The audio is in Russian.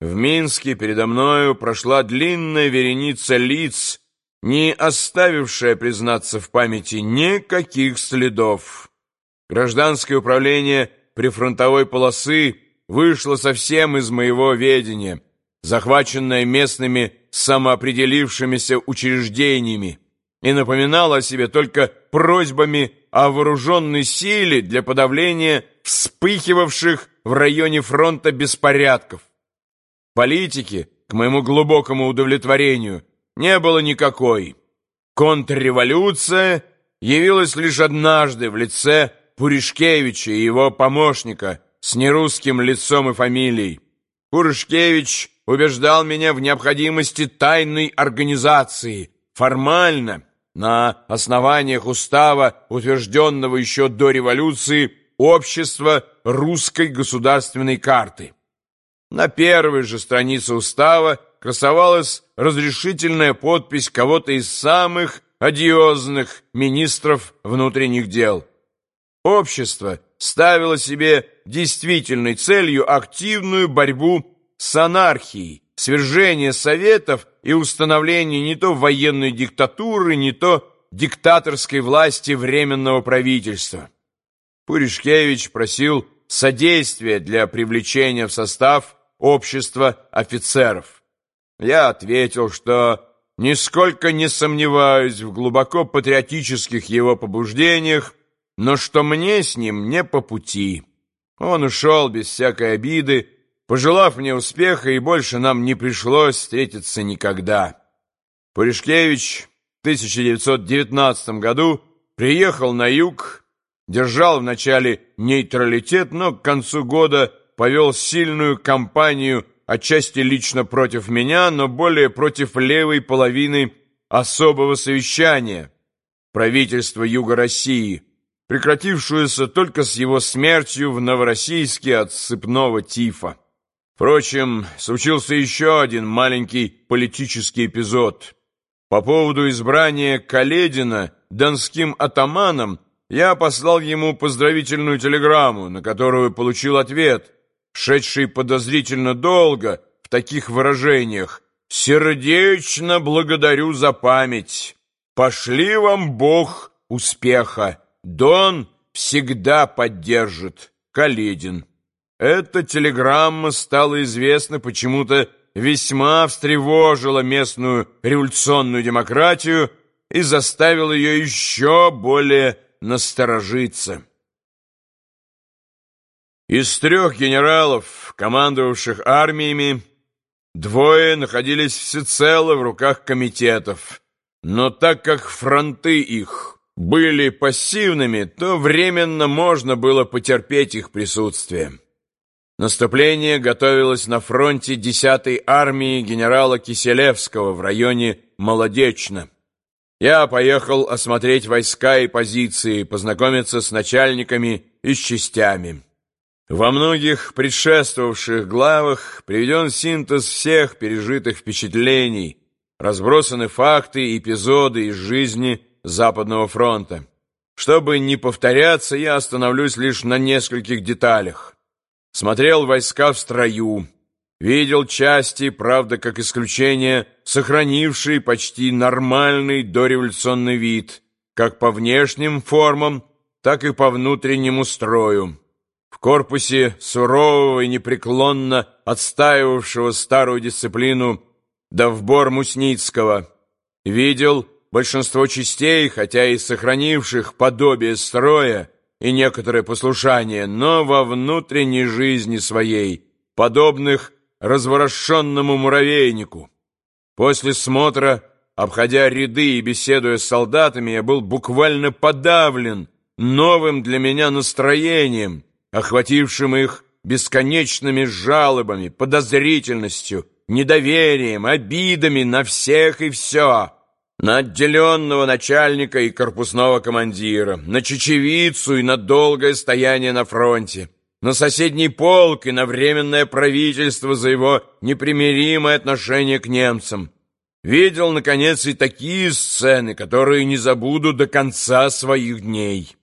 В Минске передо мною прошла длинная вереница лиц, не оставившая, признаться в памяти, никаких следов. Гражданское управление прифронтовой полосы вышло совсем из моего ведения, захваченное местными самоопределившимися учреждениями, и напоминало о себе только просьбами о вооруженной силе для подавления вспыхивавших в районе фронта беспорядков. Политики, к моему глубокому удовлетворению, не было никакой. Контрреволюция явилась лишь однажды в лице Пуришкевича и его помощника с нерусским лицом и фамилией. Пуришкевич убеждал меня в необходимости тайной организации, формально, на основаниях устава, утвержденного еще до революции, общества русской государственной карты. На первой же странице устава красовалась разрешительная подпись кого-то из самых одиозных министров внутренних дел. Общество ставило себе действительной целью активную борьбу с анархией, свержение советов и установление не то военной диктатуры, не то диктаторской власти Временного правительства. Пуришкевич просил содействия для привлечения в состав общества офицеров. Я ответил, что нисколько не сомневаюсь в глубоко патриотических его побуждениях, но что мне с ним не по пути. Он ушел без всякой обиды, пожелав мне успеха, и больше нам не пришлось встретиться никогда. Пуришкевич в 1919 году приехал на юг, держал вначале нейтралитет, но к концу года повел сильную кампанию отчасти лично против меня, но более против левой половины особого совещания правительства Юга России, прекратившуюся только с его смертью в Новороссийске от сыпного тифа. Впрочем, случился еще один маленький политический эпизод. По поводу избрания Каледина донским атаманом я послал ему поздравительную телеграмму, на которую получил ответ – шедший подозрительно долго в таких выражениях «Сердечно благодарю за память! Пошли вам Бог успеха! Дон всегда поддержит! Каледин!» Эта телеграмма стала известна почему-то весьма встревожила местную революционную демократию и заставила ее еще более насторожиться. Из трех генералов, командовавших армиями, двое находились всецело в руках комитетов, но так как фронты их были пассивными, то временно можно было потерпеть их присутствие. Наступление готовилось на фронте 10-й армии генерала Киселевского в районе Молодечно. Я поехал осмотреть войска и позиции, познакомиться с начальниками и с частями. Во многих предшествовавших главах приведен синтез всех пережитых впечатлений, разбросаны факты и эпизоды из жизни Западного фронта. Чтобы не повторяться, я остановлюсь лишь на нескольких деталях. Смотрел войска в строю, видел части, правда, как исключение, сохранившие почти нормальный дореволюционный вид, как по внешним формам, так и по внутреннему строю в корпусе сурового и непреклонно отстаивавшего старую дисциплину Довбор Мусницкого. Видел большинство частей, хотя и сохранивших подобие строя и некоторое послушание, но во внутренней жизни своей, подобных разворошенному муравейнику. После смотра, обходя ряды и беседуя с солдатами, я был буквально подавлен новым для меня настроением – охватившим их бесконечными жалобами, подозрительностью, недоверием, обидами на всех и все, на отделенного начальника и корпусного командира, на чечевицу и на долгое стояние на фронте, на соседний полк и на временное правительство за его непримиримое отношение к немцам. Видел, наконец, и такие сцены, которые не забуду до конца своих дней».